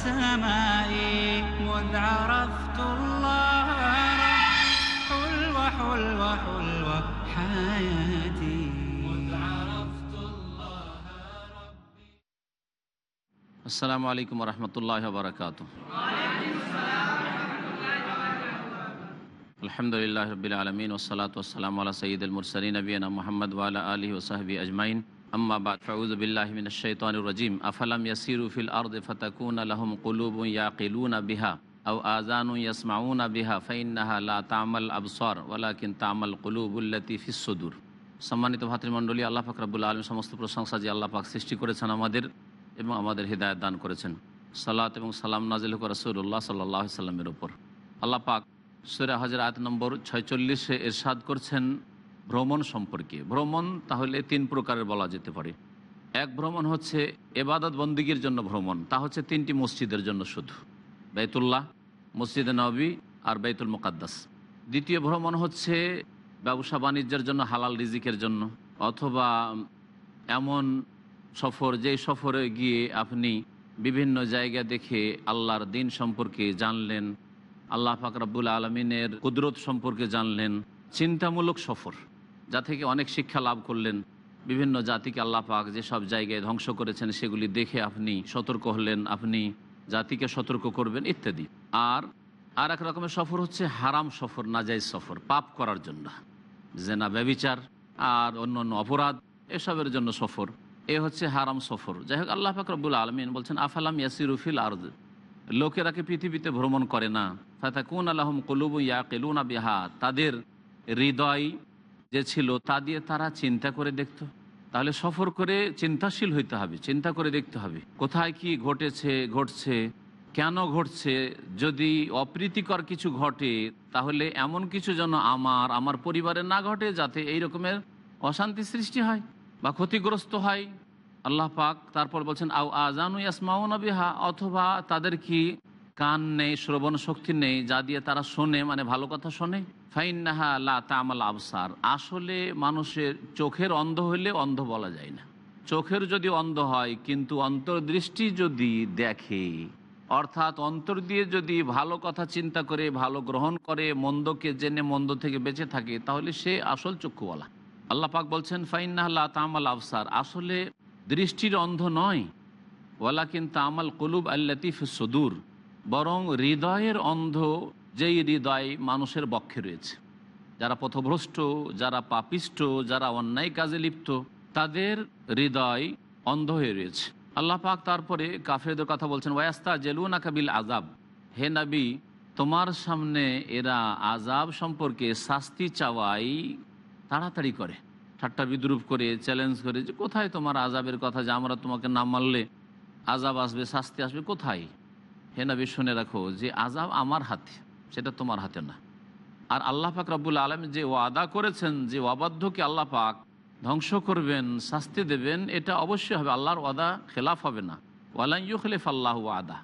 السماء مذ عرفت الله حلو حلو حلو حياتي. السلام عليكم ورحمة الله وبركاته. الحمد لله رب العالمين والصلاة والسلام على سيد المرسلين نبينا محمد وعلى آله وصحبه أجمعين. আম্মা আফালাম বিহা ইয়াসমাউনা বিহা তা'মাল আবসার তা'মাল সম্মানিত ভাতৃমণ্ডলী, আল্লাহ পাক রব্বুল আলম সমস্ত প্রশংসা যে আল্লাহ পাক সৃষ্টি করেছেন আমাদের এবং আমাদের হৃদায়ত দান করেছেন। সালাত এবং সালাম নাজিল রসুল্লাহ সাল্লাহ সাল্লামের উপর। আল্লাহ পাক সুরা হাজার আয়াত নম্বর ছয়চল্লিশে এরশাদ করছেন ভ্রমণ সম্পর্কে। ভ্রমণ তাহলে তিন প্রকারের বলা যেতে পারে। এক ভ্রমণ হচ্ছে এবাদত বন্দিগির জন্য ভ্রমণ, তা হচ্ছে তিনটি মসজিদের জন্য শুধু। বেতুল্লাহ মসজিদে নবী আর বেতুল মোকাদ্দাস। দ্বিতীয় ভ্রমণ হচ্ছে ব্যবসা বাণিজ্যের জন্য, হালাল রিজিকের জন্য, অথবা এমন সফর যে সফরে গিয়ে আপনি বিভিন্ন জায়গা দেখে আল্লাহর দিন সম্পর্কে জানলেন, আল্লাহ ফাকরাবুল আলমিনের কুদরত সম্পর্কে জানলেন, চিন্তামূলক সফর। যা থেকে অনেক শিক্ষা লাভ করলেন, বিভিন্ন জাতিকে আল্লাহ পাক যেসব জায়গায় ধ্বংস করেছেন সেগুলি দেখে আপনি সতর্ক হলেন, আপনি জাতিকে সতর্ক করবেন, ইত্যাদি। আর আর এক রকমের সফর হচ্ছে হারাম সফর নাজাইজ সফর, পাপ করার জন্য। জেনা, ব্যবিচার আর অন্য অন্য অপরাধ, এসবের জন্য সফর। এ হচ্ছে হারাম সফর। যাই হোক, আল্লাহ ফাকরবুল আলমিন বলছেন, আফালাম ইয়াসিরুফিল আর্দ? লোকেরা কি পৃথিবীতে ভ্রমণ করে না? ফাতা কুন আলহম কলুবু ইয়া কেলুনা বিহা, তাদের হৃদয় যে ছিল, তা দিয়ে তারা চিন্তা করে দেখতো। তাহলে সফর করে চিন্তাশীল হইতে হবে, চিন্তা করে দেখতে হবে। কোথায় কি ঘটেছে, ঘটছে, কেন ঘটছে, যদি অপ্রীতিকর কিছু ঘটে, তাহলে এমন কিছু যেন আমার আমার পরিবারে না ঘটে, যাতে এই রকমের অশান্তি সৃষ্টি হয় বা ক্ষতিগ্রস্ত হয়। আল্লাহ পাক তারপর বলছেন, আও আজানু ইয়াসমাউনা বিহা? অথবা তাদের কি কান নেই, শ্রবণ শক্তি নেই, যা দিয়ে তারা শোনে মানে ভালো কথা শোনে। ফাইন্নাহা লা তামাল আবসার। আসলে মানুষের চোখের অন্ধ হলে অন্ধ বলা যায় না। চোখের যদি অন্ধ হয়, কিন্তু অন্তর্দৃষ্টি যদি দেখে, অর্থাৎ অন্তর দিয়ে যদি ভালো কথা চিন্তা করে, ভালো গ্রহণ করে, মন্দকে জেনে মন্দ থেকে বেঁচে থাকে, তাহলে সে আসল চক্ষুওয়ালা। আল্লাহ পাক বলছেন ফাইন্নাহ্লা তামাল আফসার আসলে দৃষ্টির অন্ধ নয়। ওয়ালা কিন্তু আমাল কলুব আল্লাতিফ সদুর। বরং হৃদয়ের অন্ধ যেই হৃদয় মানুষের বক্ষে রয়েছে। যারা পথভ্রষ্ট, যারা পাপিষ্ট, যারা অন্যায় কাজে লিপ্ত, তাদের হৃদয় অন্ধ হয়ে রয়েছে। আল্লাহ পাক তারপরে কাফেরদের কথা বলছেন ওয়াস্তা জেলুনা কাবিল আজাব হে নবী, তোমার সামনে এরা আজাব সম্পর্কে শাস্তি চাওয়াই তাড়াতাড়ি করে। ঠাট্টা বিদ্রুপ করে চ্যালেঞ্জ করে, যে কোথায় তোমার আজাবের কথা যে আমরা তোমাকে না মানলে আজাব আসবে, শাস্তি আসবে, কোথায়? হে নবী, শুনে রাখো যে আজাব আমার হাতে, সেটা তোমার হাতে না। আর আল্লাহ পাক রব্বুল আলম যে ওয়াদা করেছেন, যে অবাধ্যকে আল্লাহ পাক ধ্বংস করবেন, শাস্তি দেবেন, এটা অবশ্যই হবে। আল্লাহর ওয়াদা খেলাফ হবে না। ওয়ালাইয়ু খলিফ আল্লাহ ওয়াদা।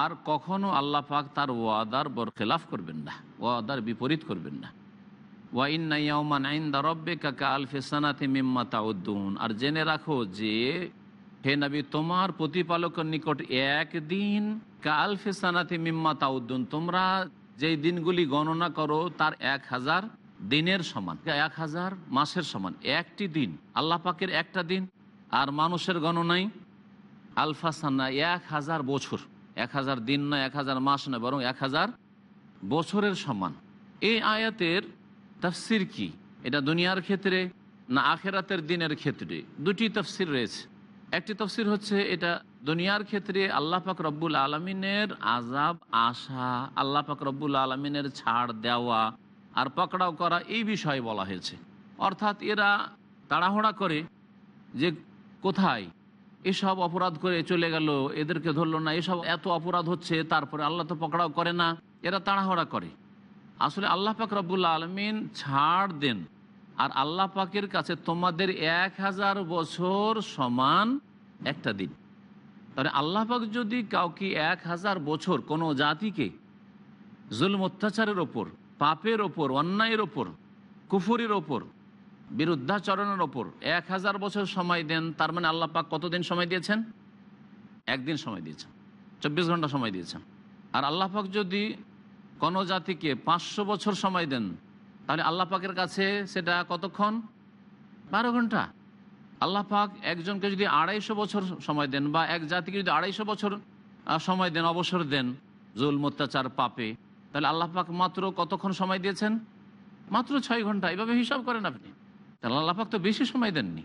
আর কখনো আল্লাহ পাক তার ওয়াদার বর খেলাফ করবেন না, ওয়াদার বিপরীত করবেন না। ওয়াইন আইন্দা রব্বে কাকা আলফেসানাতে মিম্মা তাউদ্দুন। আর জেনে রাখো যে, হে নবী, তোমার প্রতিপালকের নিকট একদিন ফেসানাতে মিম্মা তাউদ্দুন, তোমরা যেই দিনগুলি গণনা করো তার এক হাজার দিনের সমান, এক হাজার মাসের সমান, একটি দিন, আল্লাহ পাকের একটা দিন আর মানুষের গণনায় আলফাসানা এক হাজার বছর, এক হাজার দিন নয়, এক হাজার মাস নয়, বরং এক হাজার বছরের সমান। এই আয়াতের তফসির কি? এটা দুনিয়ার ক্ষেত্রে না আখেরাতের দিনের ক্ষেত্রে? দুটি তফসির রয়েছে। একটি তফসির হচ্ছে এটা দুনিয়ার ক্ষেত্রে আল্লাহ পাক রব্বুল আলমিনের আজাব আশা, আল্লাহ পাক রব্বুল আলমিনের ছাড় দেওয়া আর পকড়াও করা এই বিষয়ে বলা হয়েছে। অর্থাৎ এরা তাড়াহুড়া করে যে কোথায় এসব অপরাধ করে চলে গেল, এদেরকে ধরলো না, এসব এত অপরাধ হচ্ছে, তারপরে আল্লাহ তো পকড়াও করে না, এরা তাড়াহড়া করে। আসলে আল্লাহ পাক রব্বুল্লা আলমিন ছাড় দেন। আর আল্লাহ পাকের কাছে তোমাদের এক হাজার বছর সমান একটা দিন। তাহলে আল্লাহ পাক যদি কাউকে এক হাজার বছর কোনো জাতিকে জুলম, অত্যাচারের ওপর, পাপের ওপর, অন্যায়ের ওপর, কুফুরির ওপর, বিরুদ্ধাচরণের ওপর এক হাজার বছর সময় দেন, তার মানে আল্লাহ পাক কতদিন সময় দিয়েছেন? একদিন সময় দিয়েছেন, চব্বিশ ঘণ্টা সময় দিয়েছেন। আর আল্লাহ পাক যদি কোনো জাতিকে পাঁচশো বছর সময় দেন তাহলে আল্লাহ পাকের কাছে সেটা কতক্ষণ? বারো ঘণ্টা। আল্লাহ পাক একজনকে যদি আড়াইশো বছর সময় দেন বা এক জাতিকে যদি আড়াইশো বছর সময় দেন, অবসর দেন, জুল অত্যাচার পাপে, তাহলে আল্লাহ পাক মাত্র কতক্ষণ সময় দিয়েছেন? মাত্র ছয় ঘণ্টা। এভাবে হিসাব করেন আপনি। তাহলে আল্লাহ পাক তো বেশি সময় দেননি।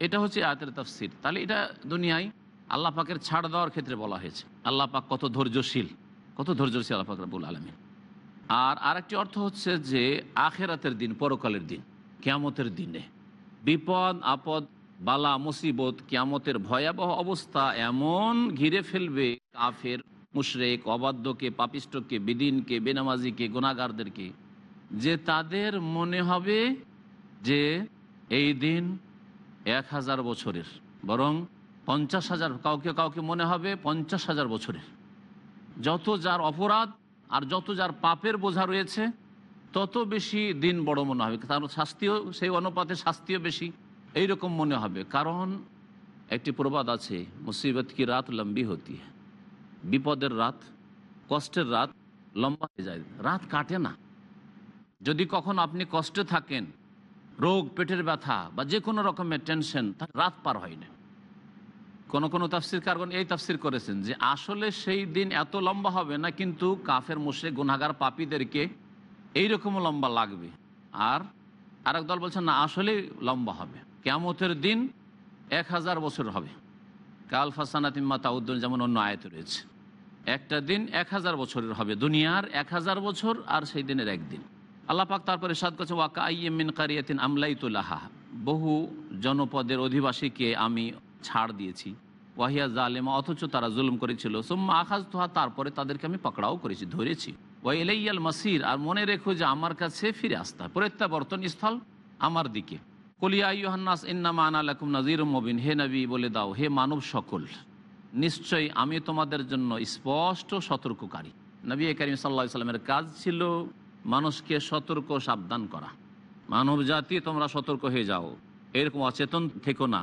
এটা হচ্ছে আয়াতের তাফসির। তাহলে এটা দুনিয়ায় আল্লাহ পাকের ছাড় দেওয়ার ক্ষেত্রে বলা হয়েছে। আল্লাহ পাক কত ধৈর্যশীল। কত ধৈর্যশীল আল্লাহ পাক রবুল আলমী আর আরেকটি অর্থ হচ্ছে যে আখেরাতের দিন, পরকালের দিন, কেয়ামতের দিনে। বিপদ, আপদ, বালা, মুসিবত, কিয়ামতের ভয়াবহ অবস্থা এমন ঘিরে ফেলবে কাফের, মুশরেক, অবাধ্যকে পাপিষ্টকে বিদিনকে, বেনামাজিকে গুণাগারদেরকে যে তাদের মনে হবে যে এই দিন এক হাজার বছরের, বরং পঞ্চাশ হাজার, কাউকে কাউকে মনে হবে পঞ্চাশ হাজার বছরের। যত যার অপরাধ আর যত যার পাপের বোঝা রয়েছে, তত বেশি দিন বড় মনে হবে। তার শাস্তিও, সেই অনুপাতে শাস্তিও বেশি। এইরকম মনে হবে। কারণ একটি প্রবাদ আছে, মুসিবত কি রাত লম্বি হতি বিপদের রাত, কষ্টের রাত লম্বা হয়ে যায়। রাত কাটে না। যদি কখন আপনি কষ্টে থাকেন, রোগ, পেটের ব্যথা বা যে কোনো রকমের টেনশন রাত পার হয় না। কোন কোন তাফসির কারণ এই তাফসির করেছেন যে আসলে সেই দিন এত লম্বা হবে না, কিন্তু কাফের মোশে গুনাগার পাপীদেরকে এইরকম লম্বা লাগবে। আর আরেক দল বলছেন, না, আসলেই লম্বা হবে। কেমতের দিন এক হাজার বছর হবে। কাল ফাসানাতিম্মা তাউদ্দিন যেমন অন্য আয়ত রয়েছে। একটা দিন এক হাজার বছরের হবে। দুনিয়ার এক হাজার বছর আর সেই দিনের একদিন। আল্লাহ পাক তারপরে সাদ করছে ওয়াকা আইমিন কারিয়াতিন আমলাইতুল্লাহা বহু জনপদের অধিবাসীকে আমি ছাড় দিয়েছি। ওয়াহিয়া জালেমা, অথচ তারা জুলুম করেছিল। সোম্মা আখাজ তোহা তারপরে তাদেরকে আমি পাকড়াও করেছি, ধরেছি। ওয়াইলাইয়াল মাসির, আর মনে রেখো যে আমার কাছে ফিরে আসতে হয় প্রত্যাবর্তন স্থল আমার দিকে। কলিয়া ইউহান্নাস ইন্নামা আনালাকুম নাজির মবিন। হে নবী, বলে দাও, হে মানব সকল, নিশ্চয়ই আমি তোমাদের জন্য স্পষ্ট সতর্ককারী। নবী করিম সাল্লা সাল্লামের কাজ ছিল মানুষকে সতর্ক সাবধান করা। মানব জাতি তোমরা সতর্ক হয়ে যাও। এরকম অচেতন থেকো না।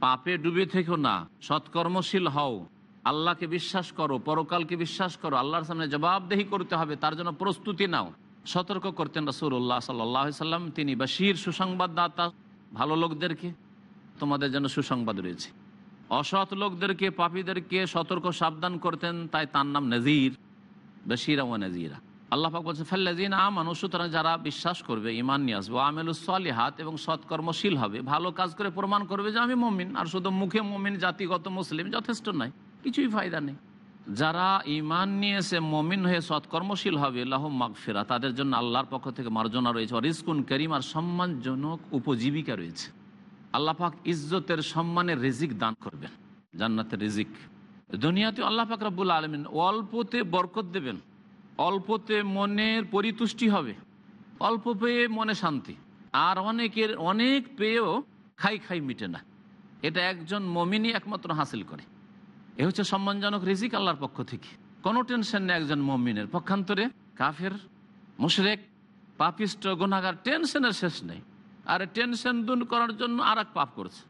পাপে ডুবে থেকো না, সৎকর্মশীল হও। আল্লাহকে বিশ্বাস করো, পরকালকে বিশ্বাস করো। আল্লাহর সামনে জবাবদেহি করতে হবে, তার জন্য প্রস্তুতি নাও। সতর্ক করতেন রসুল্লাহ সাল্লাহ সাল্লাম, তিনি বাসির সুসংবাদদাতা, ভালো লোকদেরকে, তোমাদের জন্য সুসংবাদ রয়েছে। অসৎ লোকদেরকে, পাপীদেরকে সতর্ক সাবধান করতেন, তাই তার নাম নজির, বশিরা ও নজিরা। আল্লাহ পাক বলছেন ফাল্লাজিন আমানু সুতরাং যারা বিশ্বাস করবে ইমান নিয়ে আসবে। আমেলুসলিহাত এবং সৎকর্মশীল হবে। ভালো কাজ করে প্রমাণ করবে যে আমি মমিন। আর শুধু মুখে মমিন, জাতিগত মুসলিম, যথেষ্ট নয়। কিছুই ফায়দা নেই। যারা ইমান নিয়ে এসে মমিন হয়ে সৎকর্মশীল হবে লাহ মাগফেরা তাদের জন্য আল্লাহর পক্ষ থেকে মার্জনা রয়েছে। রিস্কুন করিম আর সম্মানজনক উপজীবিকা রয়েছে। আল্লাহ পাক ইজ্জতের সম্মানের রিজিক দান করবেন। জান্নাতের রিজিক। দুনিয়াতে আল্লাহ পাক রব্বুল আলমিন অল্পতে বরকত দেবেন। অল্পতে মনের পরিতুষ্টি হবে অল্প পেয়ে মনে শান্তি। আর অনেকের অনেক পেয়েও খাই খাই মিটে না। এটা একজন মমিনই একমাত্র হাসিল করে। এ হচ্ছে সম্মানজনক রিজিক আল্লাহর পক্ষ থেকে। কোনো টেনশন নেই একজন মমিনের। পক্ষান্তরে কাফের, মুশরেক, পাপিষ্ট গুণাগার টেনশনের শেষ নেই। আর টেনশন দূর করার জন্য আর এক পাপ করছে।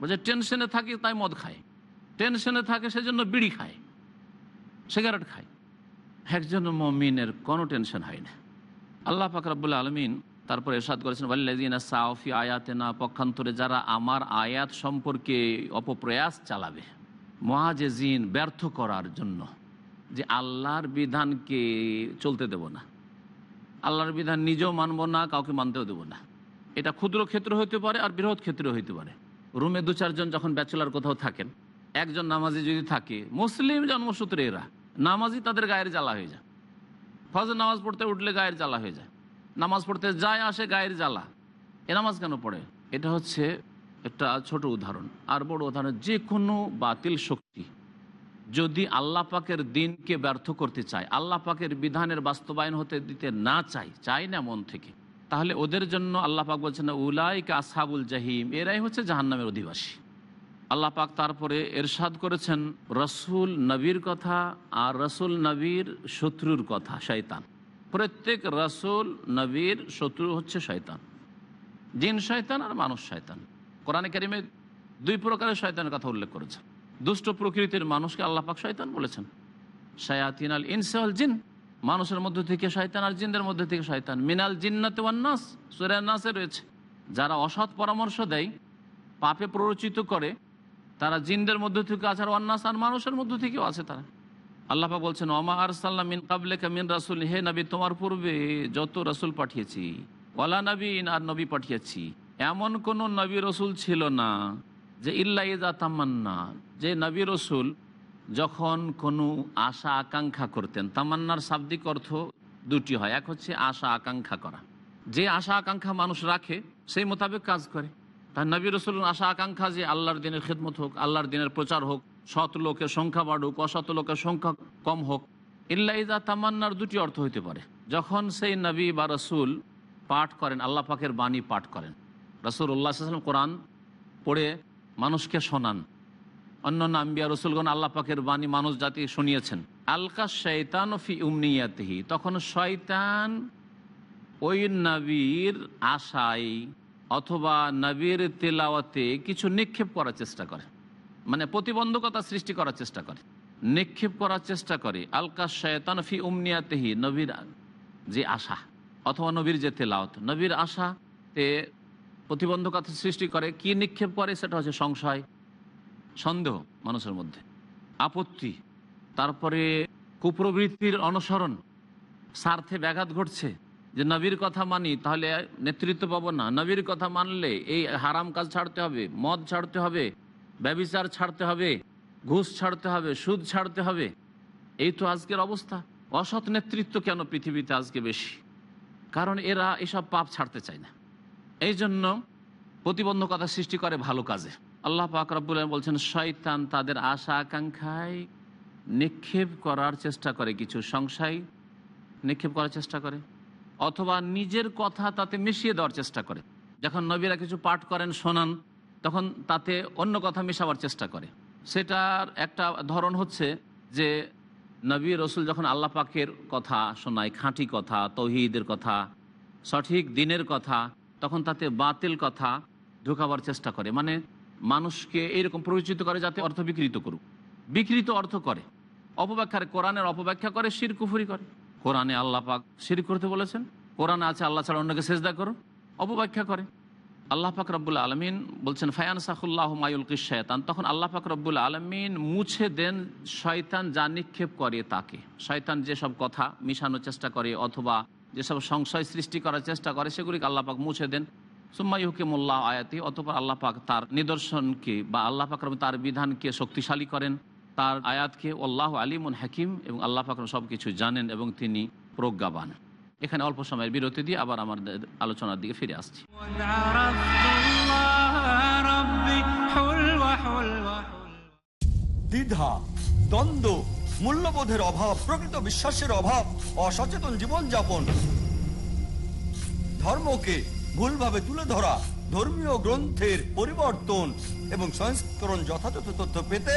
বলছে টেনশনে থাকি তাই মদ খায়। টেনশনে থাকে সেজন্য বিড়ি খায়। সিগারেট খায়। একজন মমিনের কোনো টেনশন হয় না। আল্লাহ ফাকরাবুল্লা আলমিন তারপরে এরশাদ করেছেন ওয়াল্লাদিনা সাউফি আয়াতে না পক্ষান্তরে যারা আমার আয়াত সম্পর্কে অপপ্রয়াস চালাবে মহাজেজিন ব্যর্থ করার জন্য, যে আল্লাহর বিধানকে চলতে দেব না। আল্লাহর বিধান নিজেও মানব না, কাউকে মানতেও দেব না। এটা ক্ষুদ্র ক্ষেত্র হইতে পারে আর বৃহৎ ক্ষেত্র হইতে পারে। রুমে দু চারজন যখন ব্যাচেলার কোথাও থাকেন, একজন নামাজি যদি থাকে, মুসলিম জন্মসূত্রে এরা নামাজি তাদের গায়ের জ্বালা হয়ে যায়। ফজর নামাজ পড়তে উঠলে গায়ের জ্বালা হয়ে যায়। নামাজ পড়তে যায় আসে গায়ের জ্বালা। এ নামাজ কেন পড়ে? এটা হচ্ছে একটা ছোট উদাহরণ। আর বড় উদাহরণ, যে কোনো বাতিল শক্তি যদি আল্লাহ পাকের দিনকে ব্যর্থ করতে চায়, আল্লাহ পাকের বিধানের বাস্তবায়ন হতে দিতে না চায় চাই না মন থেকে, তাহলে ওদের জন্য আল্লাহ পাক বলছেন, উলাইকা আসহাবুল জাহিম এরাই হচ্ছে জাহান্নামের অধিবাসী। আল্লাহ পাক তারপরে এরশাদ করেছেন, রসুল নবীর কথা আর রসুল নবীর শত্রুর কথা, শয়তান। প্রত্যেক রসুল নবীর শত্রু হচ্ছে শয়তান। জিন শয়তান আর মানুষ শয়তান। কোরআনে কারিমে দুই প্রকারের শয়তানের কথা উল্লেখ করেছেন। দুষ্ট প্রকৃতির মানুষকে আল্লাহ পাক শয়তান বলেছেন। শায়াতিন আল ইনসাল জিন, মানুষের মধ্যে থেকে শয়তান আর জিনদের মধ্যে থেকে শয়তান। মিনাল জিন্নাতে ওয়ান্নাস সুরায় নাসে রয়েছে। যারা অসৎ পরামর্শ দেয়, পাপে প্ররোচিত করে তারা জিনদের মধ্য থেকে আছে আর অন্নাস আর মানুষের মধ্য থেকেও আছে তারা। আল্লাপা বলছেন ওমা আর সাল্লাম মিন কাবলে মিন রাসুল হে নবী, তোমার পূর্বে যত রসুল পাঠিয়েছি, ওয়ালা নবীন আর নবী পাঠিয়েছি, এমন কোন নবী রসুল ছিল না যে ইল্লা ইজা তামান্না। যে নবী রসুল যখন কোনো আশা আকাঙ্ক্ষা করতেন, তামান্নার শাব্দিক অর্থ দুটি হয়। এক হচ্ছে আশা আকাঙ্ক্ষা করা। যে আশা আকাঙ্ক্ষা মানুষ রাখে, সেই মোতাবেক কাজ করে। তার নবী রসুল আশা, আকাঙ্ক্ষা যে আল্লাহর দিনের খেদমত হোক, আল্লাহর দিনের প্রচার হোক, সৎ লোকের সংখ্যা বাড়ুক, অসৎ লোকের সংখ্যা কম হোক ইল্লাইজা তামান্নার দুটি অর্থ হইতে পারে। যখন সেই নবী বা রসুল পাঠ করেন, আল্লাহ পাকের বাণী পাঠ করেন। রসুল উল্লাহাম কোরআন পড়ে মানুষকে শোনান। অন্য নাম্বিয়া রসুলগণ আল্লাহ পাকের বাণী মানুষ জাতি শুনিয়েছেন। আলকা শৈতান ফি উমনিয়াতিহি, তখন শয়তান ওই নবীর আশায় অথবা নবীর তেলাওয়াতে কিছু নিক্ষেপ করার চেষ্টা করে। মানে প্রতিবন্ধকতা সৃষ্টি করার চেষ্টা করে। নিক্ষেপ করার চেষ্টা করে। আলকা শয়তান ফি উমনিয়াতেহি, নবীর যে আশা অথবা নবীর যে তেলাওয়াত। নবীর আশা আশাতে প্রতিবন্ধকতা সৃষ্টি করে। কি নিক্ষেপ করে সেটা হচ্ছে সংশয়, সন্দেহ মানুষের মধ্যে। আপত্তি, তারপরে কুপ্রবৃত্তির অনুসরণ, স্বার্থে ব্যাঘাত ঘটছে। যে নবীর কথা মানি, তাহলে নেতৃত্ব পাবো না। নবীর কথা মানলে এই হারাম কাজ ছাড়তে হবে, মদ ছাড়তে হবে, ব্যবিচার ছাড়তে হবে, ঘুষ ছাড়তে হবে, সুদ ছাড়তে হবে। এই তো আজকের অবস্থা। অসৎ নেতৃত্ব কেন পৃথিবীতে আজকে বেশি? কারণ এরা এসব পাপ ছাড়তে চায় না। এই জন্য প্রতিবন্ধকতা সৃষ্টি করে ভালো কাজে। আল্লাহ পাক বলছেন, শয়তান তাদের আশা আকাঙ্ক্ষায় নিক্ষেপ করার চেষ্টা করে কিছু সংশয়। নিক্ষেপ করার চেষ্টা করে। অথবা নিজের কথা তাতে মিশিয়ে দেওয়ার চেষ্টা করে। যখন নবীরা কিছু পাঠ করেন, শোনান, তখন তাতে অন্য কথা মেশাবার চেষ্টা করে। সেটার একটা ধরন হচ্ছে যে, নবী রসুল যখন আল্লাহ পাকের কথা শোনায়, খাঁটি কথা, তৌহিদের কথা, সঠিক দিনের কথা, তখন তাতে বাতিল কথা ঢুকাবার চেষ্টা করে। মানে মানুষকে এইরকম পরিচিত করে যাতে অর্থ বিকৃত করুক। বিকৃত অর্থ করে। অপব্যাখ্যার কোরআনের অপব্যাখ্যা করে শিরকুফুরি করে। কোরআনে আল্লাহ পাক শির করতে বলেছেন। কোরআনে আছে, আল্লাহ ছাড়া অন্যকে সেজদা করো অপব্যাখ্যা করে আল্লাহ পাক রব্বুল আলমিন বলছেন ফায়ান সাহুল্লাহ মায়ুল শয়তান। তখন আল্লাহ পাক রব্বুল আলমিন মুছে দেন শয়তান যা নিক্ষেপ করে তাকে। শয়তান যেসব কথা মিশানোর চেষ্টা করে অথবা যেসব সংশয় সৃষ্টি করার চেষ্টা করে, সেগুলিকে আল্লাহ পাক মুছে দেন। সুম্মাই হুকিমুল্লাহ আয়াতি অথবা আল্লাহ পাক তার নিদর্শনকে বা আল্লাহ পাক তার বিধানকে শক্তিশালী করেন। তার আয়াতকে আল্লাহ আলিমুন হাকিম এবং আল্লাহ ফাকর সব কিছু জানেন এবং তিনি প্রজ্ঞাবান এখানে অল্প সময়ের বিরতি দিয়ে আবার আমার আলোচনার দিকে ফিরে আসছি। দ্বিধা, দ্বন্দ্ব, মূল্যবোধের অভাব, প্রকৃত বিশ্বাসের অভাব, অসচেতন জীবনযাপন। ধর্মকে ভুলভাবে তুলে ধরা, ধর্মীয় গ্রন্থের পরিবর্তন এবং সংস্করণ যথাযথ তথ্য পেতে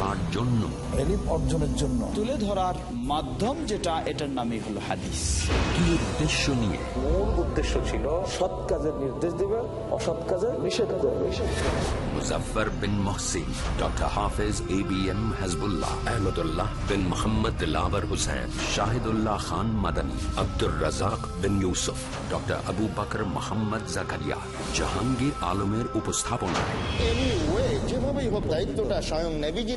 কার জন্য? অর্জনের জন্য। তুলে ধরার মাধ্যম যেটা এটার নামই হলো হাদিস। কি উদ্দেশ্য নিয়ে? মূল উদ্দেশ্য ছিল সৎ কাজের নির্দেশ দিবে অসৎ কাজের নিষেধ করবে Muzaffar bin Mohsin doctor Hafez A B M Hasbullah Ahmadullah bin Mohammad Dilawar Hossain Shahidullah Khan Madani Abdur Razzak bin Yusuf doctor Abu Bakr Mohammad Zakaria. Jahangir আলমের উপস্থাপনায়। এনিওয়ে যেভাবেই হোক দায়িত্বটা স্বয়ং নেভিজি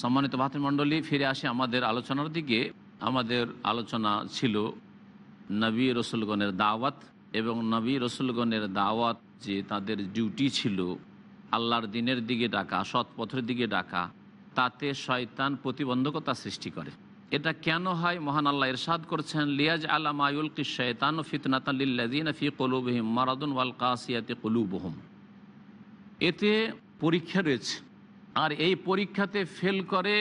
সম্মানিত ভাতৃমণ্ডলী, ফিরে আসে আমাদের আলোচনার দিকে। আমাদের আলোচনা ছিল নবী রসুলগণের দাওয়াত এবং নবী রসুলগণের দাওয়াত যে তাদের ডিউটি ছিল, আল্লাহর দিনের দিকে ডাকা সৎ পথের দিকে ডাকা, তাতে শয়তান প্রতিবন্ধকতা সৃষ্টি করে। এটা কেন হয়? মহান আল্লাহ ইরশাদ করছেন, লিয়াজ আলামায়ুল কি শয়তান ও ফিতনাতাল্লিল্লাদিন ফি কলুবহিম মারাদুন ওয়াল কাসিয়াতে কলুবহম। এতে পরীক্ষা রয়েছে। আর এই পরীক্ষাতে ফেল করে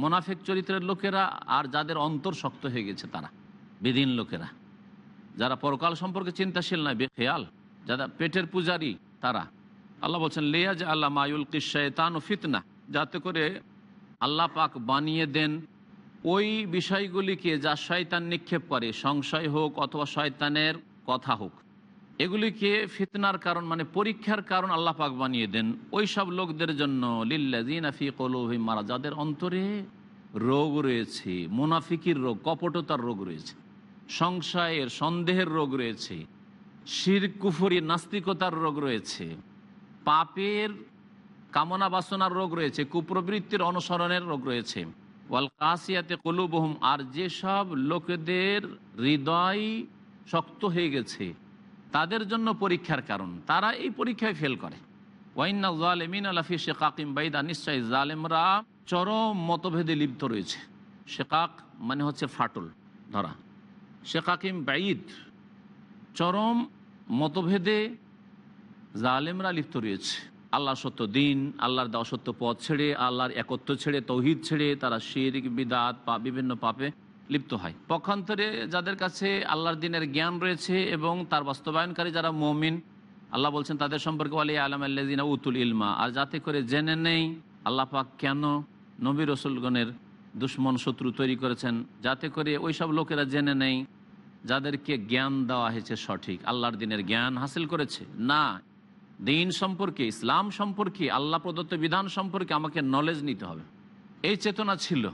মোনাফেক চরিত্রের লোকেরা আর যাদের অন্তর শক্ত হয়ে গেছে তারা বেদিন লোকেরা। যারা পরকাল সম্পর্কে চিন্তাশীল নয়, বেখেয়াল, যারা পেটের পূজারি তারা। আল্লাহ বলছেন লিয়াজ আল্লাহ মায়ুল কিসায়তান ও ফিতনা, যাতে করে আল্লাহ পাক বানিয়ে দেন ওই বিষয়গুলিকে যা শয়তান নিক্ষেপ করে, সংশয় হোক অথবা শয়তানের কথা হোক। এগুলিকে ফিতনার কারণ মানে পরীক্ষার কারণ আল্লাহ পাক বানিয়ে দেন। ওই সব লোকদের জন্য লিল্লাজিন আফি কলহি মারা যাদের অন্তরে রোগ রয়েছে, মুনাফিকির রোগ, কপটতার রোগ রয়েছে, সংশয়ের, সন্দেহের রোগ রয়েছে শির কুফরি, নাস্তিকতার রোগ রয়েছে, পাপের কামনা বাসনার রোগ রয়েছে, কুপ্রবৃত্তির অনুসরণের রোগ রয়েছে। ওয়াল কাসিয়াতে কলুবহুম, আর যেসব লোকেদের হৃদয় শক্ত হয়ে গেছে তাদের জন্য পরীক্ষার কারণ। তারা এই পরীক্ষায় ফেল করে। জালেমরা চরম মতভেদে লিপ্ত রয়েছে। মানে হচ্ছে ফাটল, ধরা। চরম মতভেদে জালেমরা লিপ্ত রয়েছে। আল্লাহ সত্য দিন, আল্লাহর দেওয়া সত্য পথ ছেড়ে, আল্লাহর একত্র ছেড়ে, তৌহিদ ছেড়ে তারা শির বিদাত, পা বিভিন্ন পাপে লিপ্ত হয়। পক্ষান্তরে যাদের কাছে আল্লাহর দিনের জ্ঞান রয়েছে এবং তার বাস্তবায়নকারী যারা মমিন, আল্লাহ বলছেন, তাদের সম্পর্কে আলী আলম আল্লাদিনা উতুল ইলমা। আর যাতে করে জেনে নেই, আল্লাহ পাক কেন নবী রসুলগণের দুশ্মন শত্রু তৈরি করেছেন? যাতে করে ওই সব লোকেরা জেনে নেই, যাদেরকে জ্ঞান দেওয়া হয়েছে সঠিক। আল্লাহর দিনের জ্ঞান হাসিল করেছে? না। দিন সম্পর্কে, ইসলাম সম্পর্কে, আল্লাহ প্রদত্ত বিধান সম্পর্কে আমাকে নলেজ নিতে হবে। এই চেতনা ছিল।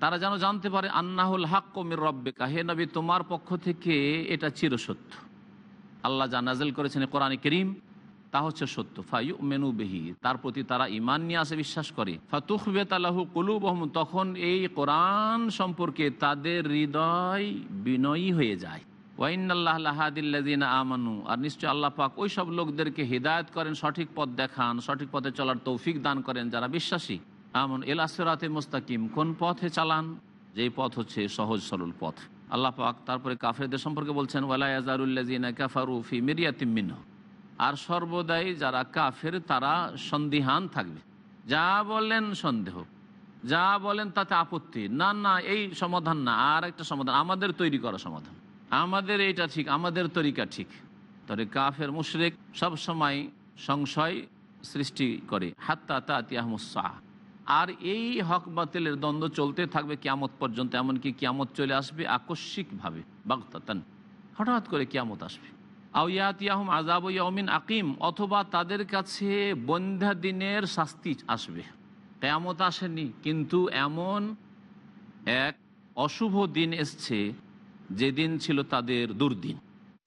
তারা যেন জানতে পারে আন্নাহুল হাক কমির রব্বে কাহে নবী, তোমার পক্ষ থেকে এটা চিরসত্য। আল্লাহ যা নাজেল করেছেন কোরআনে করিম, তা হচ্ছে সত্য। ফাইউ মেনু বেহি, তার প্রতি তারা ইমান নিয়ে আসে, বিশ্বাস করে। ফাতুখবে তালাহু কুলুব তখন এই কোরআন সম্পর্কে তাদের হৃদয় বিনয়ী হয়ে যায়। ওয়াইনাল্লাহ লাহাদিল্লাদিন আমানু, আর নিশ্চয় আল্লাহ পাক ওই সব লোকদেরকে হিদায়ত করেন, সঠিক পথ দেখান, সঠিক পথে চলার তৌফিক দান করেন, যারা বিশ্বাসী। আমন এল আসরাতে মুস্তাকিম, কোন পথে চালান? যেই পথ হচ্ছে সহজ, সরল পথ। আল্লাহ পাক তারপরে কাফেরদের সম্পর্কে বলছেন ওয়ালাইজারুল্লাজিনা কাফারু ফি মিরিয়াতিমিন আর সর্বদাই যারা কাফের, তারা সন্দিহান থাকবে। যা বলেন সন্দেহ, যা বলেন তাতে আপত্তি। না না, এই সমাধান না, আর একটা সমাধান, আমাদের তৈরি করা সমাধান। আমাদের এইটা ঠিক, আমাদের তরিকা ঠিক। তবে কাফের, মুশরেক সব সময় সংশয় সৃষ্টি করে। হাত্তা তাতিয়াহমুসাহ আর এই হক বাতিলের দ্বন্দ্ব চলতে থাকবে কিয়ামত পর্যন্ত, এমনকি কিয়ামত চলে আসবে আকস্মিকভাবে বাগতাতান হঠাৎ করে কিয়ামত আসবে। আউয়াতিয়াহম আজাব ইয়ামিন আকিম, অথবা তাদের কাছে বন্ধা দিনের শাস্তি আসবে। কেয়ামত আসেনি, কিন্তু এমন এক অশুভ দিন এসছে যেদিন ছিল তাদের দুর্দিন,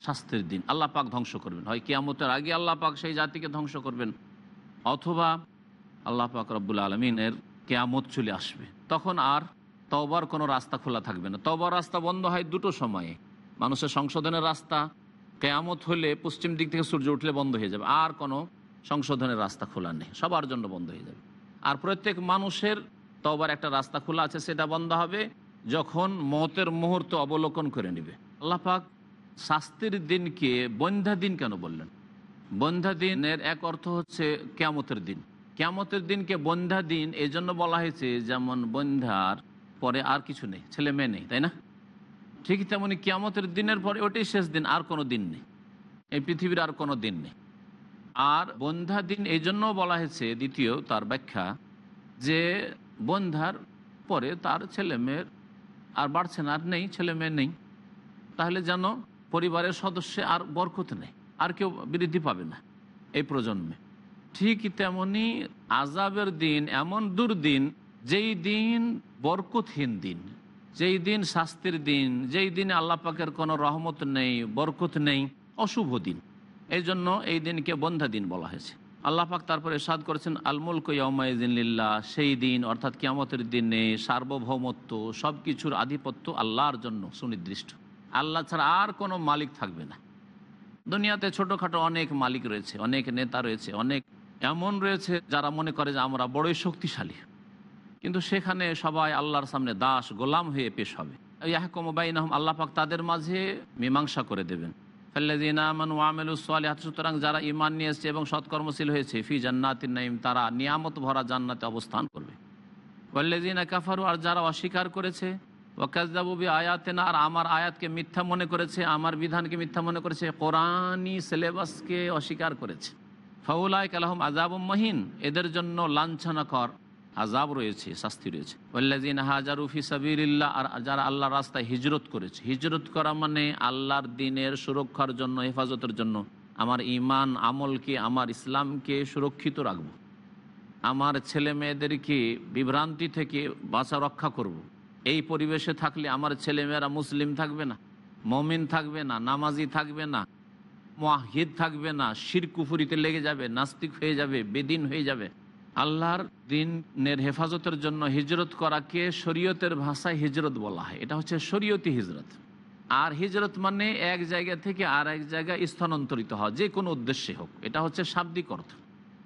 শাস্তির দিন। আল্লাহ পাক ধ্বংস করবেন। হয় কেয়ামতের আগে আল্লাহ পাক সেই জাতিকে ধ্বংস করবেন, অথবা আল্লাহ পাক রব্বুল আলমিনের কেয়ামত চলে আসবে। তখন আর তবার কোনো রাস্তা খোলা থাকবে না। তবার রাস্তা বন্ধ হয় দুটো সময়ে। মানুষের সংশোধনের রাস্তা কেয়ামত হলে পশ্চিম দিক থেকে সূর্য উঠলে বন্ধ হয়ে যাবে। আর কোনো সংশোধনের রাস্তা খোলা নেই। সবার জন্য বন্ধ হয়ে যাবে। আর প্রত্যেক মানুষের তবার একটা রাস্তা খোলা আছে, সেটা বন্ধ হবে যখন মতের মুহূর্ত অবলোকন করে নেবে। আল্লাহ পাক শাস্তির দিনকে বন্ধ্যা দিন কেন বললেন? বন্ধ্যা দিনের এক অর্থ হচ্ছে কেয়ামতের দিন। কেয়ামতের দিনকে বন্ধ্যা দিন এই জন্য বলা হয়েছে, যেমন বন্ধ্যার পরে আর কিছু নেই, ছেলে মেয়ে নেই, তাই না? ঠিক তেমনি কিয়ামতের দিনের পরে ওটাই শেষ দিন, আর কোনো দিন নেই। এই পৃথিবীর আর কোনো দিন নেই। আর বন্ধ্যা দিন এই জন্য বলা হয়েছে, দ্বিতীয় তার ব্যাখ্যা, যে বন্ধার পরে তার ছেলে মেয়ের আর বাড়ছে না, আর নেই, ছেলে মেয়ে নেই। তাহলে যেন পরিবারের সদস্যে আর বরকত নেই, আর কেউ বৃদ্ধি পাবে না এই প্রজন্মে। ঠিক তেমনি আজাবের দিন এমন দুর্দিন, যেই দিন বরকতহীন দিন, যেই দিন শাস্তির দিন, যেই দিন আল্লাহ পাকের কোনো রহমত নেই, বরকত নেই, অশুভ দিন। এই জন্য এই দিনকে বন্ধা দিন বলা হয়েছে। আল্লাহ পাক তারপরে সাদ করেছেন আলমুল কয়াউমাইজিল্লা সেই দিন অর্থাৎ কিয়ামতের দিনে সার্বভৌমত্ব সব কিছুর আধিপত্য আল্লাহর জন্য সুনির্দিষ্ট। আল্লাহ ছাড়া আর কোনো মালিক থাকবে না। দুনিয়াতে ছোটোখাটো অনেক মালিক রয়েছে, অনেক নেতা রয়েছে, অনেক এমন রয়েছে যারা মনে করে যে আমরা বড়ই শক্তিশালী। কিন্তু সেখানে সবাই আল্লাহর সামনে দাস, গোলাম হয়ে পেশ হবে। ইয়াহকমবাইনাহম আল্লাহ পাক তাদের মাঝে মীমাংসা করে দেবেন। ফাল্লাদিনামান ওয়ামেলু সালিহাত সুতরাং যারা ইমান নিয়ে এসছে এবং সৎকর্মশীল হয়েছে, ফি জান্নাতিন নাইম তারা নিয়ামত ভরা জান্নাতে অবস্থান করবে। ওয়াল্লাদিনা কাফারু, আর যারা অস্বীকার করেছে ওয়াকাজদাবুবি আয়াতেনা আর আমার আয়াতকে মিথ্যা মনে করেছে, আমার বিধানকে মিথ্যা মনে করেছে, কোরআনই সিলেবাসকে অস্বীকার করেছে। ফাউলাই কালাহম আজাব মহিন, এদের জন্য লাঞ্ছনাকর আজাব রয়েছে, শাস্তি রয়েছে। ওল্লাজিন হাজারুফি সাবিরিল্লাহ আর যারা আল্লাহর রাস্তায় হিজরত করেছে। হিজরত করা মানে আল্লাহর দিনের সুরক্ষার জন্য, হেফাজতের জন্য। আমার ইমান আমলকে, আমার ইসলামকে সুরক্ষিত রাখব। আমার ছেলে মেয়েদেরকে বিভ্রান্তি থেকে বাঁচা রক্ষা করব। এই পরিবেশে থাকলে আমার ছেলেমেয়েরা মুসলিম থাকবে না, মমিন থাকবে না, নামাজি থাকবে না। মাহিদ থাকবে না, শির কুফুরিতে লেগে যাবে, নাস্তিক হয়ে যাবে, বেদিন হয়ে যাবে। আল্লাহর দিনের হেফাজতের জন্য হিজরত করাকে শরীয়তের ভাষায় হিজরত বলা হয়। এটা হচ্ছে শরীয়তি হিজরত। আর হিজরত মানে এক জায়গা থেকে আর এক জায়গায় স্থানান্তরিত হওয়া, যে কোনো উদ্দেশ্যে হোক। এটা হচ্ছে শাব্দিক অর্থ।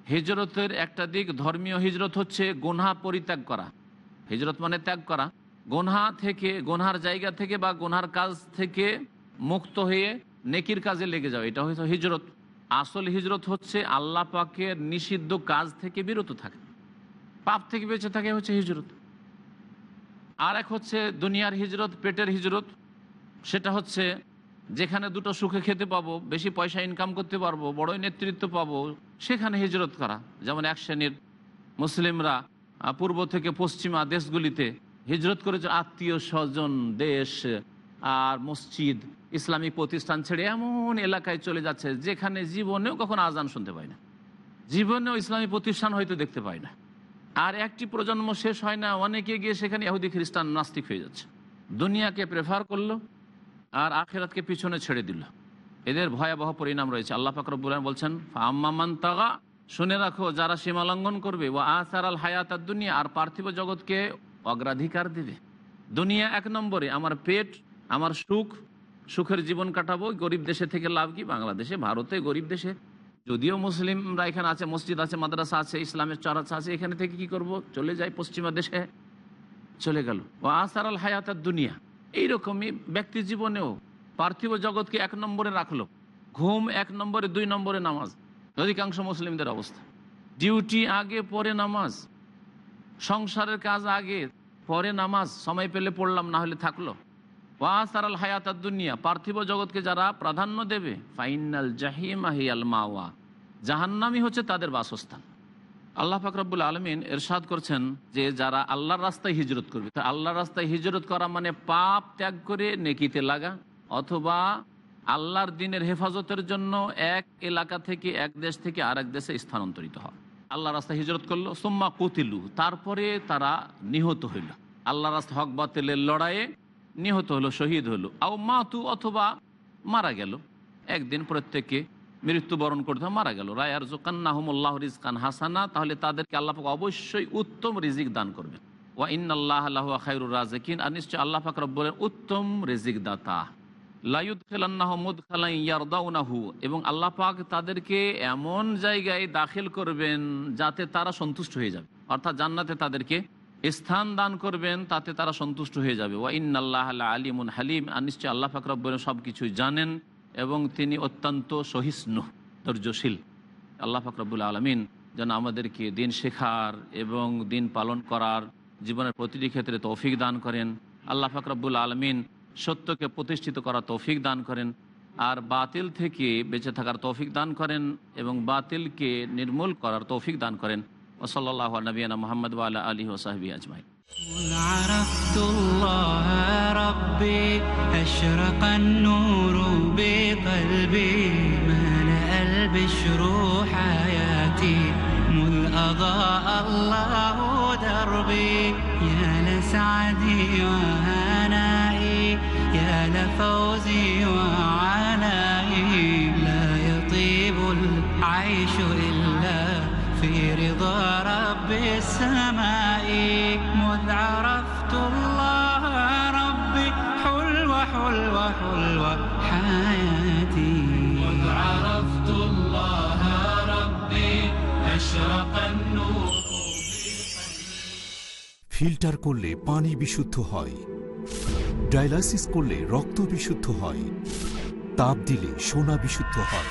হিজরতের একটা দিক, ধর্মীয় হিজরত হচ্ছে গোনহা পরিত্যাগ করা। হিজরত মানে ত্যাগ করা। গোনহা থেকে, গোনহার জায়গা থেকে বা গোনহার কাজ থেকে মুক্ত হয়ে নেকির কাজে লেগে যাও, এটা হয়তো হিজরত। আসল হিজরত হচ্ছে আল্লাহ পাকের নিষিদ্ধ কাজ থেকে বিরত থাকে। পাপ থেকে বেঁচে থাকে হচ্ছে হিজরত। আর এক হচ্ছে দুনিয়ার হিজরত, পেটের হিজরত। সেটা হচ্ছে যেখানে দুটো সুখে খেতে পাবো, বেশি পয়সা ইনকাম করতে পারব, বড়ই নেতৃত্ব পাবো, সেখানে হিজরত করা। যেমন এক শ্রেণির মুসলিমরা পূর্ব থেকে পশ্চিমা দেশগুলিতে হিজরত করেছে আত্মীয় স্বজন, দেশ আর মসজিদ, ইসলামিক প্রতিষ্ঠান ছেড়ে এমন এলাকায় চলে যাচ্ছে যেখানে জীবনেও কখনো আজান শুনতে পায় না। জীবনেও ইসলামী প্রতিষ্ঠান হয়তো দেখতে পায় না। আর একটি প্রজন্ম শেষ হয় না, অনেকে গিয়ে সেখানে ইহুদি, খ্রিস্টান নাস্তিক হয়ে যাচ্ছে। দুনিয়াকে প্রেফার করল আর আখেরাতকে পিছনে ছেড়ে দিল। এদের ভয়াবহ পরিণাম রয়েছে। আল্লাহ ফাকরবুল বলছেন আম্মামান তাগা শুনে রাখো, যারা সীমা লঙ্ঘন করবে ও আসার আল হায়াত আর দুনিয়া আর পার্থিব জগৎকে অগ্রাধিকার দিবে। দুনিয়া এক নম্বরে, আমার পেট আমার সুখ, সুখের জীবন কাটাবো, গরিব দেশে থেকে লাভ কি? বাংলাদেশে, ভারতে গরিব দেশে। যদিও মুসলিমরা এখানে আছে, মসজিদ আছে, মাদ্রাসা আছে, ইসলামের চারাচ আছে, এখানে থেকে কি করব? চলে যায় পশ্চিমা দেশে। চলে গেল। ও আসার আল হায়াত আর দুনিয়া। এইরকমই ব্যক্তি জীবনেও পার্থিব জগৎকে এক নম্বরে রাখল। ঘুম এক নম্বরে, দুই নম্বরে নামাজ। অধিকাংশ মুসলিমদের অবস্থা। ডিউটি আগে, পরে নামাজ। সংসারের কাজ আগে, পরে নামাজ। সময় পেলে পড়লাম, না হলে থাকল। ওয়াসার আল হায়াত আর দুনিয়া পার্থিব জগৎকে যারা প্রাধান্য দেবে ফাইনাল জাহিমা হিয়াল মাওয়া জাহান্নামি হচ্ছে তাদের বাসস্থান। আল্লাহ ফাকরাবুল আলমিন এরশাদ করছেন যে যারা আল্লাহর রাস্তায় হিজরত করবে, তা আল্লাহর রাস্তায় হিজরত করা মানে পাপ ত্যাগ করে নেকিতে লাগা, অথবা আল্লাহর দিনের হেফাজতের জন্য এক এলাকা থেকে এক দেশ থেকে আরেক দেশে স্থানান্তরিত হওয়া। আল্লাহ রাস্তায় হিজরত করল, সোম্মা কুতিলু, তারপরে তারা নিহত হইল। আল্লাহ রাস্তা হক বাতিলের লড়াইয়ে নিহত হলো, শহীদ হলো। আও মাতু অথবা মারা গেল। একদিন প্রত্যেককে মৃত্যুবরণ করতে মারা গেল। রায় আর জোকান্নাহমুল্লাহ রিজকান হাসানা, তাহলে তাদেরকে আল্লাহ পাক অবশ্যই উত্তম রিজিক দান করবে ওয়া ইন্নাল্লাহ আল্লাহ খায়রুর রাজেকিন, আর নিশ্চয় আল্লাহ রব্বরের উত্তম রিজিক দাতা। লায়ুদ খেলান্নাহ মুদ খালাই ইয়ারদাউনাহু, এবং আল্লাহ পাক তাদেরকে এমন জায়গায় দাখিল করবেন যাতে তারা সন্তুষ্ট হয়ে যাবে। অর্থাৎ জান্নাতে তাদেরকে স্থান দান করবেন, তাতে তারা সন্তুষ্ট হয়ে যাবে। ওয়া ইন্নাল্লাহ আলিমুন হালিম। আর নিশ্চয় আল্লাহ ফাকরব্বর সব কিছুই জানেন এবং তিনি অত্যন্ত সহিষ্ণু, ধৈর্যশীল। আল্লাহ ফাকরবুল আলমিন যেন আমাদেরকে দিন শেখার এবং দিন পালন করার জীবনের প্রতিটি ক্ষেত্রে তৌফিক দান করেন। আল্লাহ ফাকরবুল আলমিন সত্যকে প্রতিষ্ঠিত করার তৌফিক দান করেন। আর বাতিল থেকে বেঁচে থাকার তৌফিক দান করেন এবং বাতিলকে নির্মূল করার তৌফিক দান করেন। وصلى الله على نبينا محمد وعلى آله وصحبه أجمعين. قل عرفت الله ربي أشرق النور بقلبي ملأ البشر حياتي مذ أضاء الله دربي. يا لسعدي وهنائي يا لفوزي وهنائي رضا رب السماء مذ عرفت الله ربي حلوة حلوة حلوة حياتي مذ عرفت الله ربي أشرق النور ফিল্টার করলে পানি বিশুদ্ধ হয় ডায়ালাইসিস করলে রক্ত বিশুদ্ধ হয় তাপ দিলে সোনা বিশুদ্ধ হয়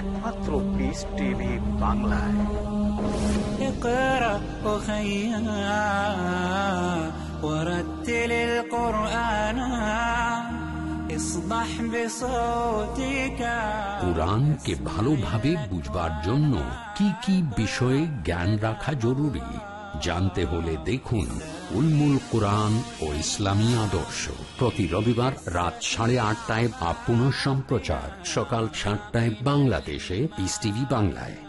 একমাত্র পিস টিভি বাংলায় اقرأ أخيا ورتل القرآن اصبح بصوتك কোরআনকে ভালোভাবে বুঝবার জন্য কি কি বিষয়ে জ্ঞান রাখা জরুরি জানতে হলে দেখুন উলমুল কোরআন ও ইসলামী আদর্শ। প্রতি রবিবার রাত সাড়ে আটটায় পুনঃ সম্প্রচার সকাল সাতটায় বাংলাদেশে পিস টিভি বাংলায়।